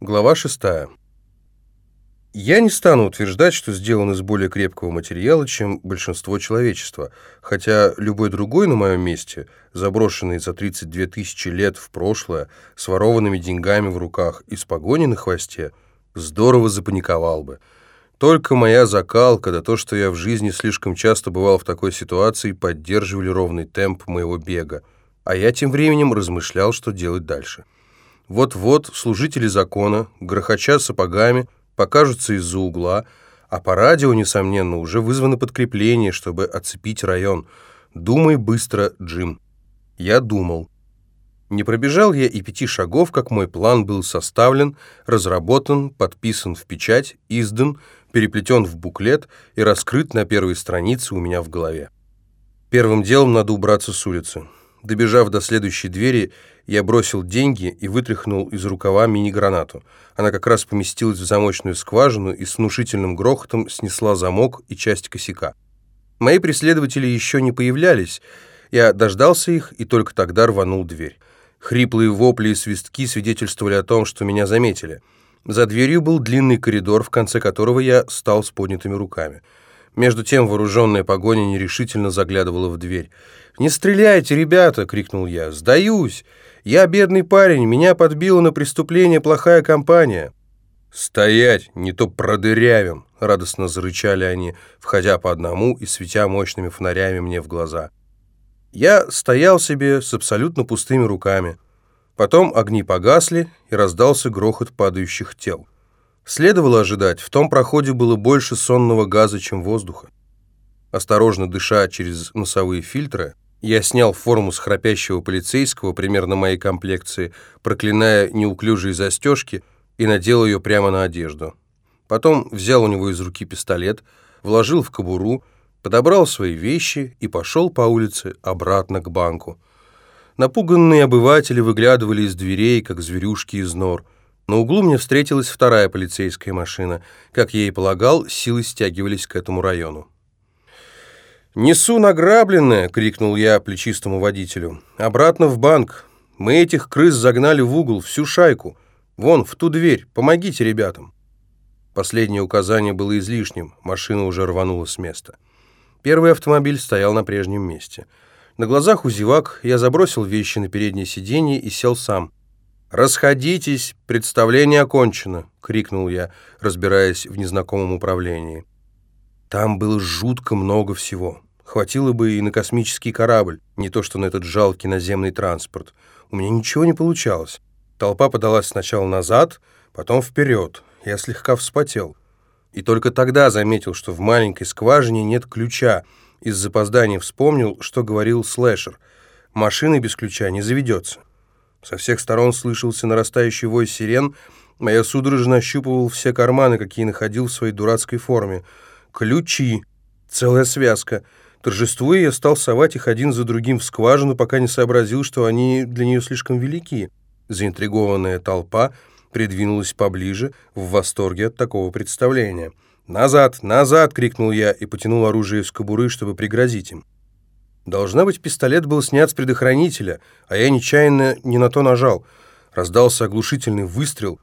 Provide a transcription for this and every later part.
Глава 6. Я не стану утверждать, что сделан из более крепкого материала, чем большинство человечества, хотя любой другой на моем месте, заброшенный за 32 тысячи лет в прошлое, с ворованными деньгами в руках и с погоней на хвосте, здорово запаниковал бы. Только моя закалка, да то, что я в жизни слишком часто бывал в такой ситуации, поддерживали ровный темп моего бега, а я тем временем размышлял, что делать дальше. Вот-вот служители закона, грохоча сапогами, покажутся из-за угла, а по радио, несомненно, уже вызвано подкрепление, чтобы оцепить район. Думай быстро, Джим. Я думал. Не пробежал я и пяти шагов, как мой план был составлен, разработан, подписан в печать, издан, переплетен в буклет и раскрыт на первой странице у меня в голове. Первым делом надо убраться с улицы. Добежав до следующей двери, я бросил деньги и вытряхнул из рукава мини-гранату. Она как раз поместилась в замочную скважину и с внушительным грохотом снесла замок и часть косяка. Мои преследователи еще не появлялись. Я дождался их и только тогда рванул дверь. Хриплые вопли и свистки свидетельствовали о том, что меня заметили. За дверью был длинный коридор, в конце которого я стал с поднятыми руками. Между тем вооруженная погоня нерешительно заглядывала в дверь. «Не стреляйте, ребята!» — крикнул я. «Сдаюсь! Я бедный парень, меня подбила на преступление плохая компания». «Стоять! Не то продырявим!» — радостно зарычали они, входя по одному и светя мощными фонарями мне в глаза. Я стоял себе с абсолютно пустыми руками. Потом огни погасли, и раздался грохот падающих тел. Следовало ожидать, в том проходе было больше сонного газа, чем воздуха. Осторожно дыша через носовые фильтры, я снял форму с храпящего полицейского, примерно моей комплекции, проклиная неуклюжие застежки, и надел ее прямо на одежду. Потом взял у него из руки пистолет, вложил в кобуру, подобрал свои вещи и пошел по улице обратно к банку. Напуганные обыватели выглядывали из дверей, как зверюшки из нор – на углу мне встретилась вторая полицейская машина. Как я и полагал, силы стягивались к этому району. «Несу награбленное!» — крикнул я плечистому водителю. «Обратно в банк. Мы этих крыс загнали в угол, всю шайку. Вон, в ту дверь. Помогите ребятам!» Последнее указание было излишним. Машина уже рванула с места. Первый автомобиль стоял на прежнем месте. На глазах у зевак я забросил вещи на переднее сиденье и сел сам. «Расходитесь, представление окончено!» — крикнул я, разбираясь в незнакомом управлении. Там было жутко много всего. Хватило бы и на космический корабль, не то что на этот жалкий наземный транспорт. У меня ничего не получалось. Толпа подалась сначала назад, потом вперед. Я слегка вспотел. И только тогда заметил, что в маленькой скважине нет ключа, и с запозданием вспомнил, что говорил Слэшер. Машина без ключа не заведется. Со всех сторон слышался нарастающий вой сирен, а я судорожно ощупывал все карманы, какие находил в своей дурацкой форме. Ключи. Целая связка. Торжествуя, я стал совать их один за другим в скважину, пока не сообразил, что они для нее слишком велики. Заинтригованная толпа придвинулась поближе, в восторге от такого представления. «Назад! Назад!» — крикнул я и потянул оружие из кобуры, чтобы пригрозить им. Должна быть, пистолет был снят с предохранителя, а я нечаянно не на то нажал. Раздался оглушительный выстрел,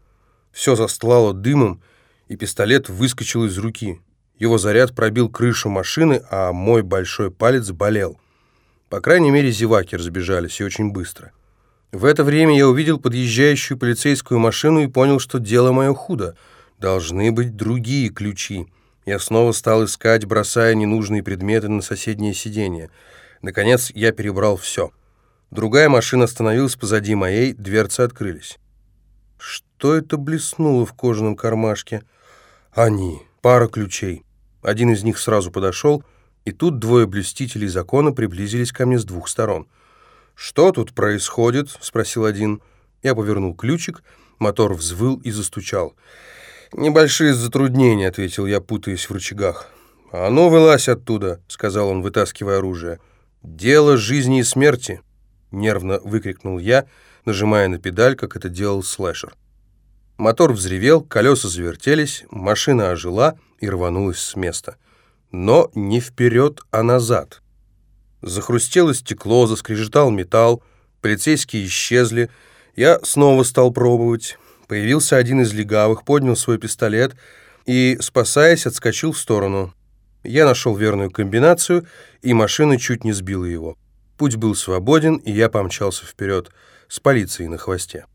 все застлало дымом, и пистолет выскочил из руки. Его заряд пробил крышу машины, а мой большой палец болел. По крайней мере, зеваки разбежались, и очень быстро. В это время я увидел подъезжающую полицейскую машину и понял, что дело мое худо. Должны быть другие ключи. Я снова стал искать, бросая ненужные предметы на соседнее сиденье. Наконец я перебрал все. Другая машина остановилась позади моей, дверцы открылись. Что это блеснуло в кожаном кармашке? Они, пара ключей. Один из них сразу подошел, и тут двое блюстителей закона приблизились ко мне с двух сторон. «Что тут происходит?» — спросил один. Я повернул ключик, мотор взвыл и застучал. «Небольшие затруднения», — ответил я, путаясь в рычагах. «А ну, вылазь оттуда», — сказал он, вытаскивая оружие. «Дело жизни и смерти!» — нервно выкрикнул я, нажимая на педаль, как это делал слэшер. Мотор взревел, колеса завертелись, машина ожила и рванулась с места. Но не вперед, а назад. Захрустело стекло, заскрежетал металл, полицейские исчезли. Я снова стал пробовать. Появился один из легавых, поднял свой пистолет и, спасаясь, отскочил в сторону. Я нашел верную комбинацию, и машина чуть не сбила его. Путь был свободен, и я помчался вперед с полицией на хвосте.